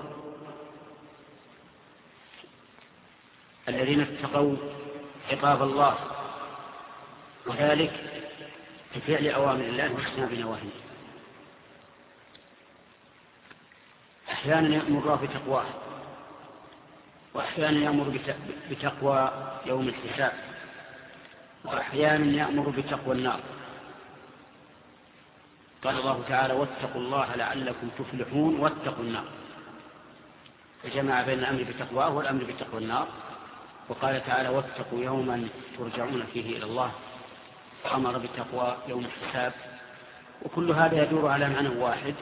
الذين اتقوا عقاب الله. وذلك بفعل أوامر الله واجتناب نواهيه. أحيانا يأمر الله بتقواه وأحيانا يأمر بتقوى يوم الحساب. وأحيانا يأمر بتقوى النار. قال الله تعالى واتقوا الله لعلكم تفلحون واتقوا النار. فجمع بين الأمر بتقواه والأمر بتقوى النار. وقال تعالى واتقوا يوما ترجعون فيه إلى الله. فأمر بتقوى يوم الحساب. وكل هذا يدور على معنى واحد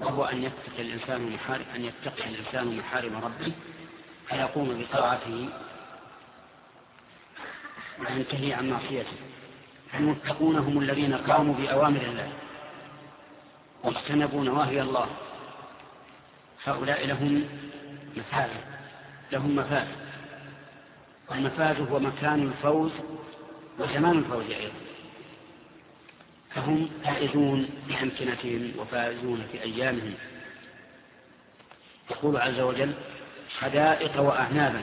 وهو أن يتقي الإنسان محارم أن يتقي الإنسان محارم ربه فيقوم بطاعته وينتهي عن معصيته المتقون هم الذين قاموا بأوامر الله. واجتنبوا نواهي الله. هؤلاء لهم مفاز لهم مفاز. والمفاز هو مكان الفوز وزمان الفوز أيضا. فهم فائزون بأمكنتهم وفائزون في أيامهم. يقول عز وجل حدائق وأعنابا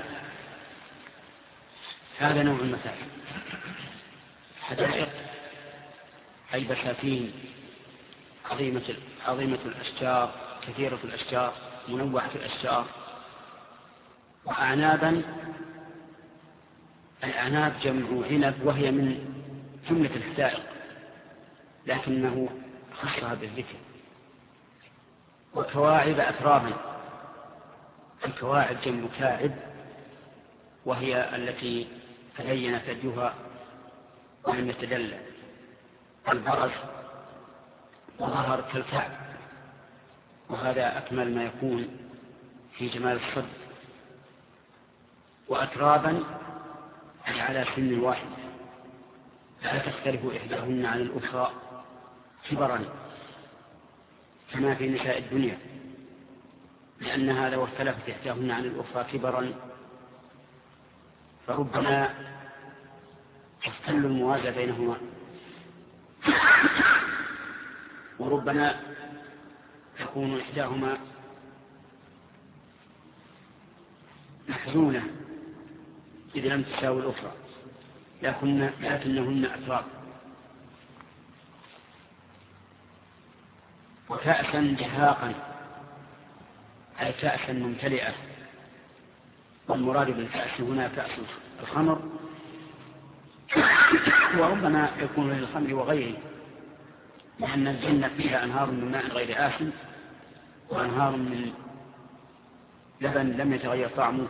هذا نوع المتاع حدائق أي بساتين عظيمة عظيمة الأشجار كثيرة الأشجار منوعة الأشجار. وأعنابا الأعناب جمع عنب وهي من جملة الحدائق لكنه خصها بالذكر. وكواعب أترابا الكواعب جمع كاعب وهي التي تبين ثديها ولم يتدلى البرز وظهر كالكعب وهذا أكمل ما يكون في جمال الصد وأترابا على سن واحد. لا تختلف إحداهن عن الأخرى كبرا كما في نساء الدنيا لأنها لو اختلفت إحداهن عن الأخرى كبرا. فربما تختل الموازى بينهما. وربما تكون إحداهما محزونة إذا لم تساوي الأخرى لكن لكنهن أتراب وكأسا جهاقا أي كأسا ممتلئة. والمراد بالكأس هنا كأس الخمر. وربما يكون للخمر وغيره لأن الجنة فيها أنهار من ماء غير آسن وأنهار من لبن لم يتغير طعمه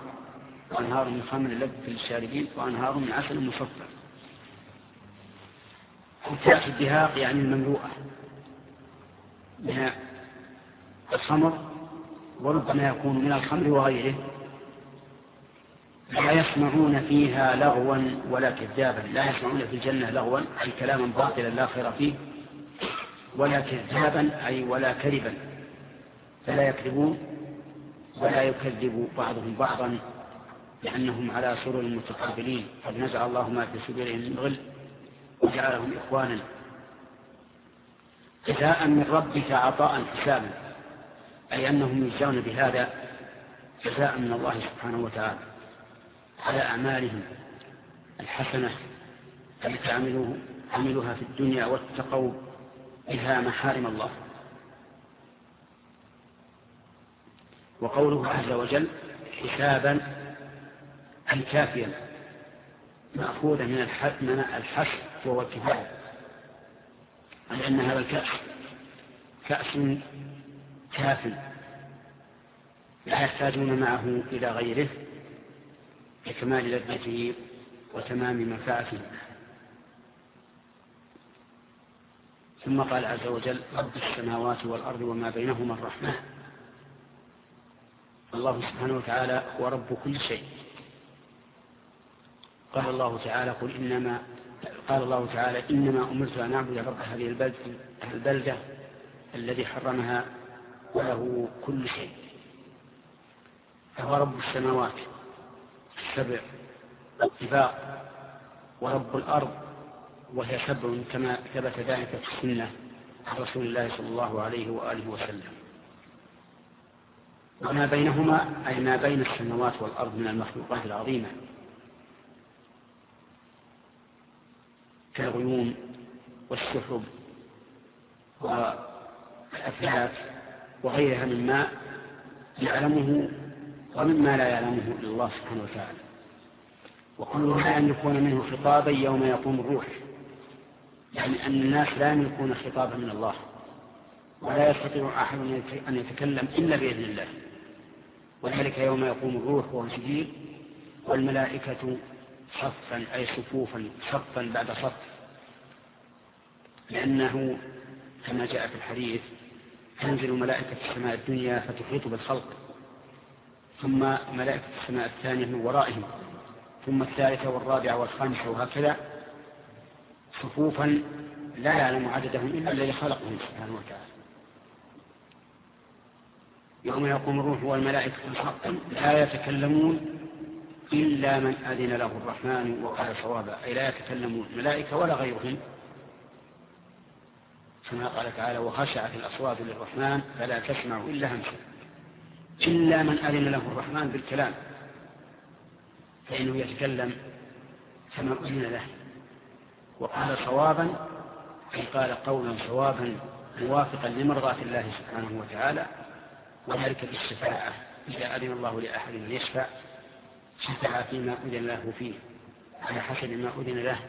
وأنهار من خمر لذ للشاربين وأنهار من عسل مصفى كأس الدهاق يعني المملوءة من الخمر وربما يكون من الخمر وغيره. لا يسمعون فيها لغوا ولا كذابا. لا يسمعون في الجنة لغوا أي كلاما باطلا لا خير فيه ولا كذابا أي ولا كذبا. فلا يكذبون ولا يكذب بعضهم بعضا لأنهم على سرر متقابلين. قد نزع الله ما في صدورهم من غل وجعلهم إخوانا. جزاء من ربك عطاء حسابا أي أنهم يجزون بهذا جزاء من الله سبحانه وتعالى. على أعمالهم الحسنة التي عملوه عملوها في الدنيا واتقوا بها محارم الله. وقوله عز وجل حسابا أي كافيا مأخوذا من الحس وهو الكفاية لأن هذا الكأس كأس كاف لا يحتاجون معه إلى غيره. لكمال لذته وتمام منفعته ثم قال عز وجل رب السماوات والأرض وما بينهما الرحمة الله سبحانه وتعالى هو رب كل شيء. قال الله تعالى قل إنما قال الله تعالى إنما أمرت أن أعبد رب هذه البلدة, البلدة الذي حرمها وله كل شيء. فهو رب السماوات. السبع اتفاق ورب الأرض وهي سبع كما ثبت ذلك في السنة عن رسول الله صلى الله عليه وآله وسلم. وما بينهما أي ما بين السماوات والأرض من المخلوقات العظيمة. كالغيوم والسحب والأفلاك وغيرها مما يعلمه ومما لا يعلمه إلا الله سبحانه وتعالى. وكل ما أن يكون منه خطابا يوم يقوم الروح. يعني أن الناس لا يملكون خطابا من الله ولا يستطيع أحد أن يتكلم إلا بإذن الله. وذلك يوم يقوم الروح وهو جبريل والملائكة صفا أي صفوفا صفا بعد صف. لأنه كما جاء في الحديث تنزل ملائكة السماء الدنيا فتحيط بالخلق ثم ملائكة السماء الثانية من ورائهم. ثم الثالثة والرابعة والخامسة وهكذا صفوفا لا يعلم عددهم إلا الذي خلقهم سبحانه وتعالى. يوم يقوم الروح والملائكة صفا لا يتكلمون إلا من أذن له الرحمن وقال صوابا. أي لا يتكلم الملائكة ولا غيرهم. كما قال تعالى وخشعت الأصوات للرحمن فلا تسمع إلا همسا إلا من أذن له الرحمن بالكلام. فإنه يتكلم كما أذن له. وقال صوابا أي قال قولا صوابا موافقا لمرضاة الله سبحانه وتعالى وذلك بالشفاعة. إذا أذن الله لأحد أن يشفع شفع فيما أذن له فيه. على حسب ما أذن له.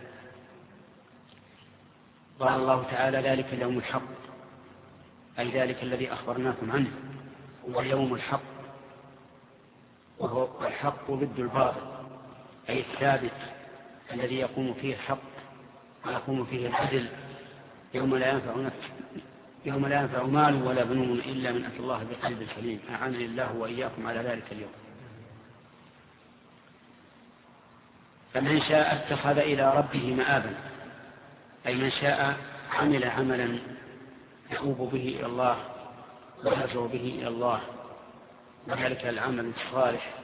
قال الله تعالى ذلك اليوم الحق. أي ذلك الذي أخبرناكم عنه. هو اليوم الحق. وهو الحق ضد الباطل. أي الثابت الذي يقوم فيه الحق ويقوم فيه العدل يوم لا ينفع نفس يوم لا ينفع مال ولا بنون إلا من أتى الله بقلب سليم. أعانني الله وإياكم على ذلك اليوم. فمن شاء اتخذ إلى ربه مآبا أي من شاء عمل عملا يؤوب به إلى الله ويرجع به إلى الله وذلك العمل الصالح.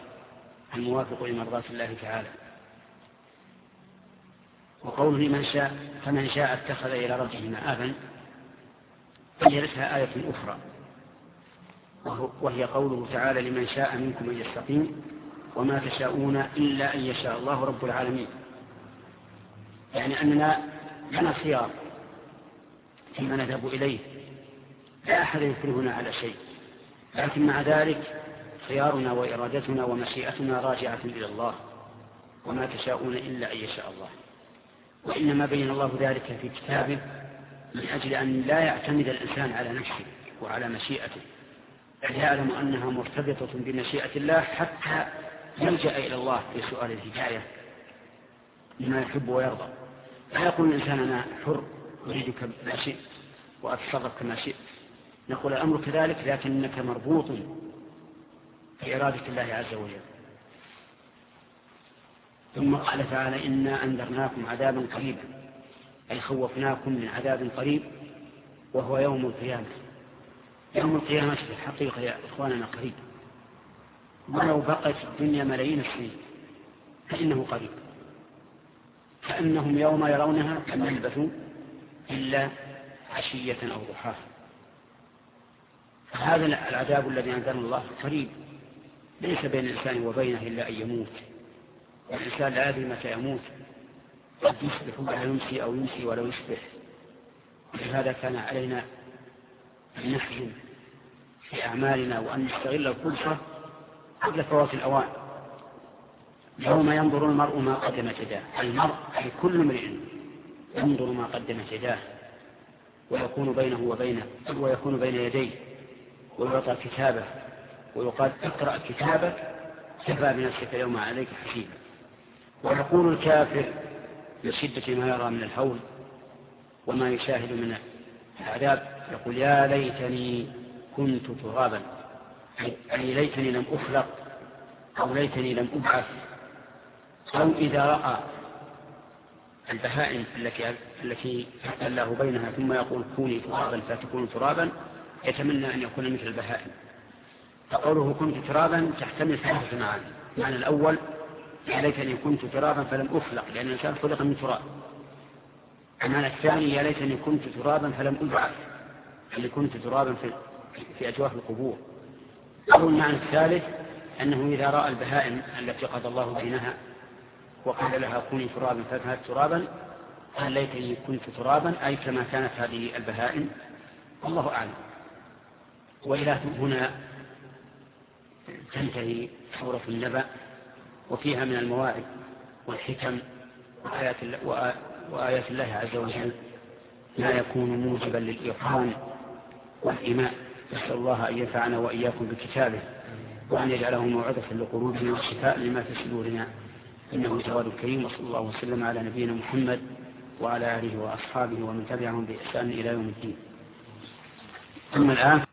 الموافق لمرضاة الله تعالى. وقوله من شاء فمن شاء اتخذ إلى ربه مآبا يرثها آية أخرى. وهي قوله تعالى لمن شاء منكم أن يستقيم وما تشاءون إلا أن يشاء الله رب العالمين. يعني أننا لنا خيار فيما نذهب إليه لا أحد يكرهنا على شيء. لكن مع ذلك خيارنا وإرادتنا ومشيئتنا راجعة إلى الله وما تشاءون إلا أن يشاء الله. وإنما بين الله ذلك في كتابه من أجل أن لا يعتمد الإنسان على نفسه وعلى مشيئته. بل يعلم أنها مرتبطة بمشيئة الله حتى يلجأ إلى الله في سؤال الهداية لما يحب ويرضى. لا يقول الإنسان أنا حر أريدك ما شئت وأتصرف كما شئت. نقول الأمر كذلك لكنك مربوط بإرادة الله عز وجل. ثم قال تعالى إنا أنذرناكم عذابا قريبا أي خوفناكم من عذاب قريب وهو يوم القيامة. يوم القيامة في الحقيقة يا إخواننا قريب. ولو بقت الدنيا ملايين السنين فإنه قريب. كأنهم يوم يرونها لم يلبثوا إلا عشية أو ضحاها. فهذا العذاب الذي أنزل الله قريب. ليس بين الإنسان وبينه إلا أن يموت. والإنسان لا يدري متى يموت. قد يصبح ولا يمسي أو يمسي ولا يصبح. لهذا كان علينا أن نحزن في أعمالنا وأن نستغل الفرصة قبل فوات الأوان. يوم ينظر المرء ما قدمت يداه. المرء أي كل امرئ ينظر ما قدمت يداه. ويكون بينه وبينه ويكون بين يديه. ويعطى كتابه. ويقال اقرأ كتابك كفى بنفسك اليوم عليك حسيبا ويقول الكافر لشدة ما يرى من الهول وما يشاهد من العذاب يقول يا ليتني كنت ترابا أي ليتني لم أخلق أو ليتني لم أبعث. أو إذا رأى البهائم التي التي الله بينها ثم يقول كوني ترابا فتكون ترابا يتمنى أن يكون مثل البهائم. فقوله كنت ترابا تحتمل ثلاثة معاني المعنى الأول يا ليتني كنت ترابا فلم أخلق لأن الإنسان خلق من تراب. المعنى الثاني يا ليتني كنت ترابا فلم أبعث اللي كنت ترابا في, في أجواف القبور. أو المعنى الثالث أنه إذا رأى البهائم التي قضى الله بينها وقال لها كوني ترابا فكانت ترابا قال ليتني كنت ترابا أي كما كانت هذه البهائم. الله أعلم. وإلى هنا تنتهي سورة النبأ وفيها من المواعظ والحكم وآيات, وآيات الله عز وجل ما يكون موجبا للإيقان والإيمان نسأل الله أن ينفعنا وإياكم بكتابه وأن يجعله موعظة لقلوبنا وشفاء لما في صدورنا. إنه جواد كريم وصلى الله وسلم على نبينا محمد وعلى آله وأصحابه ومن تبعهم بإحسان إلى يوم الدين. أما الآن